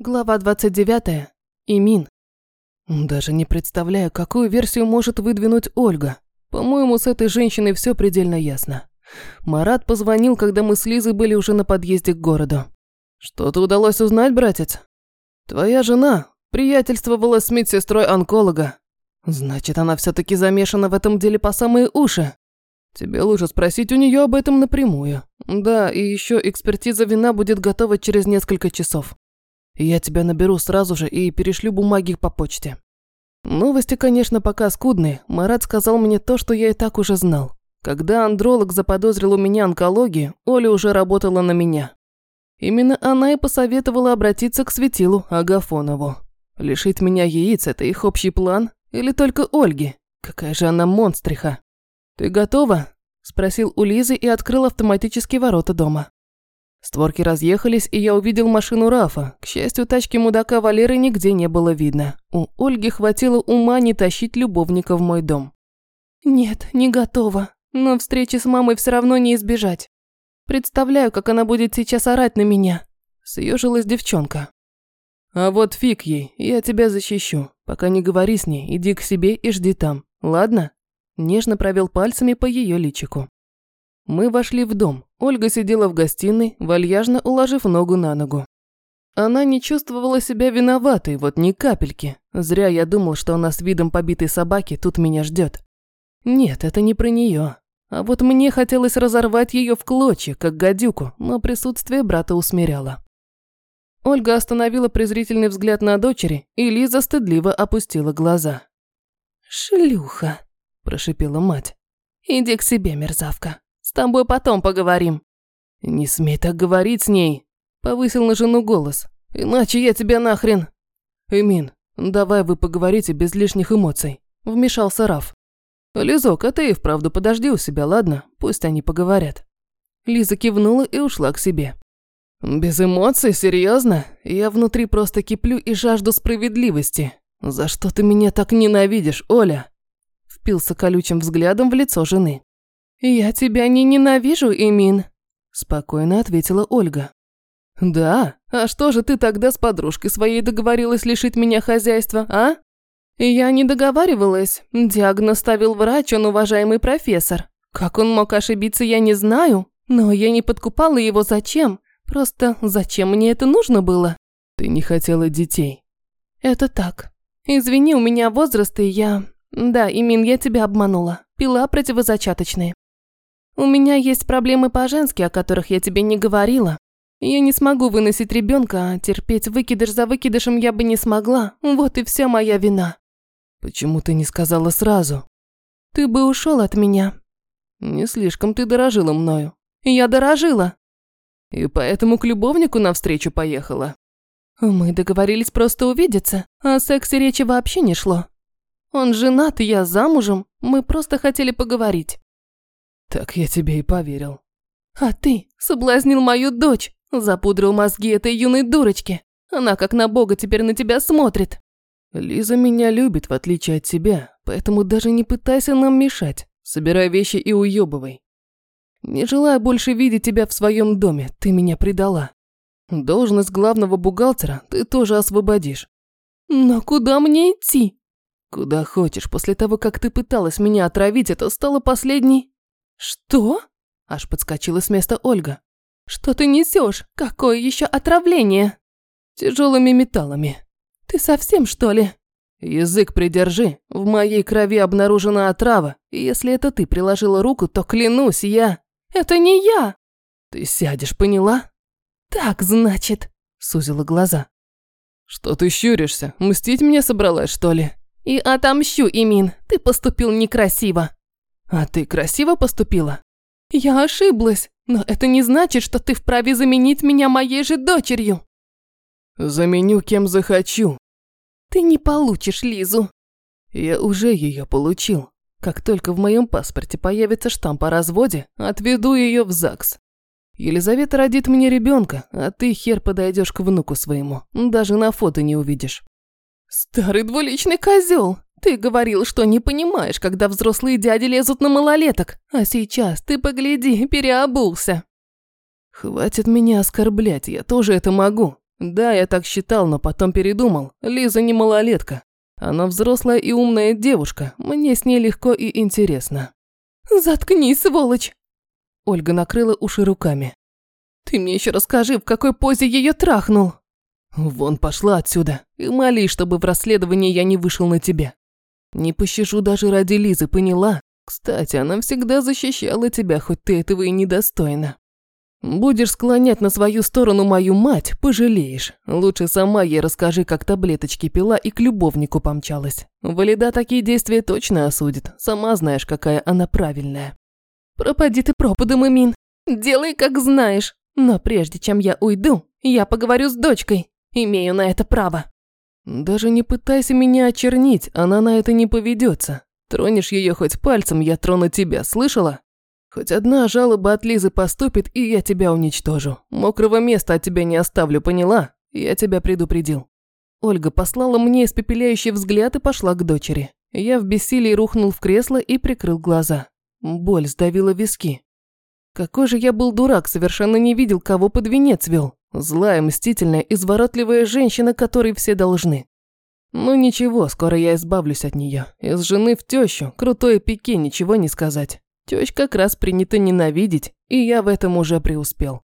Глава 29. Имин. Даже не представляю, какую версию может выдвинуть Ольга. По-моему, с этой женщиной все предельно ясно. Марат позвонил, когда мы с Лизой были уже на подъезде к городу. «Что-то удалось узнать, братец?» «Твоя жена приятельствовала с медсестрой онколога. Значит, она все таки замешана в этом деле по самые уши. Тебе лучше спросить у нее об этом напрямую. Да, и еще экспертиза вина будет готова через несколько часов. Я тебя наберу сразу же и перешлю бумаги по почте. Новости, конечно, пока скудные. Марат сказал мне то, что я и так уже знал. Когда андролог заподозрил у меня онкологию, Оля уже работала на меня. Именно она и посоветовала обратиться к светилу Агафонову. Лишить меня яиц – это их общий план? Или только Ольги? Какая же она монстриха. «Ты готова?» – спросил у Лизы и открыл автоматические ворота дома. Створки разъехались, и я увидел машину Рафа. К счастью, тачки мудака Валеры нигде не было видно. У Ольги хватило ума не тащить любовника в мой дом. «Нет, не готова. Но встречи с мамой все равно не избежать. Представляю, как она будет сейчас орать на меня». Съежилась девчонка. «А вот фиг ей, я тебя защищу. Пока не говори с ней, иди к себе и жди там. Ладно?» Нежно провел пальцами по ее личику. Мы вошли в дом. Ольга сидела в гостиной, вальяжно уложив ногу на ногу. Она не чувствовала себя виноватой, вот ни капельки. Зря я думал, что она с видом побитой собаки тут меня ждет. Нет, это не про нее. А вот мне хотелось разорвать ее в клочья, как гадюку, но присутствие брата усмиряло. Ольга остановила презрительный взгляд на дочери, и Лиза стыдливо опустила глаза. «Шлюха», – прошипела мать. «Иди к себе, мерзавка. С тобой потом поговорим». «Не смей так говорить с ней», – повысил на жену голос. «Иначе я тебя нахрен...» «Эмин, давай вы поговорите без лишних эмоций», – вмешался Раф. «Лизок, а ты и вправду подожди у себя, ладно? Пусть они поговорят». Лиза кивнула и ушла к себе. «Без эмоций? Серьезно? Я внутри просто киплю и жажду справедливости. За что ты меня так ненавидишь, Оля?» Впился колючим взглядом в лицо жены. «Я тебя не ненавижу, Эмин», – спокойно ответила Ольга. «Да? А что же ты тогда с подружкой своей договорилась лишить меня хозяйства, а?» «Я не договаривалась. Диагноз ставил врач, он уважаемый профессор. Как он мог ошибиться, я не знаю. Но я не подкупала его зачем. Просто зачем мне это нужно было?» «Ты не хотела детей». «Это так. Извини, у меня возраст, и я... Да, Имин, я тебя обманула. Пила противозачаточные. У меня есть проблемы по-женски, о которых я тебе не говорила. Я не смогу выносить ребенка, а терпеть выкидыш за выкидышем я бы не смогла. Вот и вся моя вина. Почему ты не сказала сразу? Ты бы ушел от меня. Не слишком ты дорожила мною. Я дорожила. И поэтому к любовнику навстречу поехала. Мы договорились просто увидеться, а о сексе речи вообще не шло. Он женат, я замужем, мы просто хотели поговорить. Так я тебе и поверил. А ты соблазнил мою дочь, запудрил мозги этой юной дурочки. Она как на бога теперь на тебя смотрит. Лиза меня любит, в отличие от тебя, поэтому даже не пытайся нам мешать. Собирай вещи и уёбывай. Не желаю больше видеть тебя в своем доме, ты меня предала. Должность главного бухгалтера ты тоже освободишь. Но куда мне идти? Куда хочешь, после того, как ты пыталась меня отравить, это стало последней... «Что?» – аж подскочила с места Ольга. «Что ты несешь? Какое еще отравление?» «Тяжелыми металлами». «Ты совсем, что ли?» «Язык придержи. В моей крови обнаружена отрава, если это ты приложила руку, то клянусь, я...» «Это не я!» «Ты сядешь, поняла?» «Так, значит...» – сузила глаза. «Что ты щуришься? Мстить мне собралась, что ли?» «И отомщу, Имин, ты поступил некрасиво!» А ты красиво поступила? Я ошиблась, но это не значит, что ты вправе заменить меня моей же дочерью. Заменю кем захочу. Ты не получишь Лизу. Я уже ее получил. Как только в моем паспорте появится штамп о разводе, отведу ее в ЗАГС. Елизавета родит мне ребенка, а ты хер подойдешь к внуку своему, даже на фото не увидишь. Старый двуличный козел, ты говорил, что не понимаешь, когда взрослые дяди лезут на малолеток, а сейчас ты погляди, переобулся. Хватит меня оскорблять, я тоже это могу. Да, я так считал, но потом передумал. Лиза не малолетка. Она взрослая и умная девушка. Мне с ней легко и интересно. Заткнись, сволочь. Ольга накрыла уши руками. Ты мне еще расскажи, в какой позе ее трахнул. Вон пошла отсюда и моли, чтобы в расследовании я не вышел на тебя. Не пощажу даже ради Лизы, поняла? Кстати, она всегда защищала тебя, хоть ты этого и недостойна. Будешь склонять на свою сторону мою мать, пожалеешь. Лучше сама ей расскажи, как таблеточки пила и к любовнику помчалась. Валида такие действия точно осудит. Сама знаешь, какая она правильная. Пропади ты пропадом, Эмин. Делай, как знаешь. Но прежде чем я уйду, я поговорю с дочкой. Имею на это право. Даже не пытайся меня очернить, она на это не поведется. Тронешь ее хоть пальцем, я трону тебя, слышала? Хоть одна жалоба от Лизы поступит, и я тебя уничтожу. Мокрого места от тебя не оставлю, поняла? Я тебя предупредил. Ольга послала мне испепеляющий взгляд и пошла к дочери. Я в бессилии рухнул в кресло и прикрыл глаза. Боль сдавила виски. Какой же я был дурак, совершенно не видел, кого под венец вел. Злая, мстительная, изворотливая женщина, которой все должны. Ну ничего, скоро я избавлюсь от нее. Из жены в тещу, крутое пике, ничего не сказать. Тёщ как раз принято ненавидеть, и я в этом уже преуспел.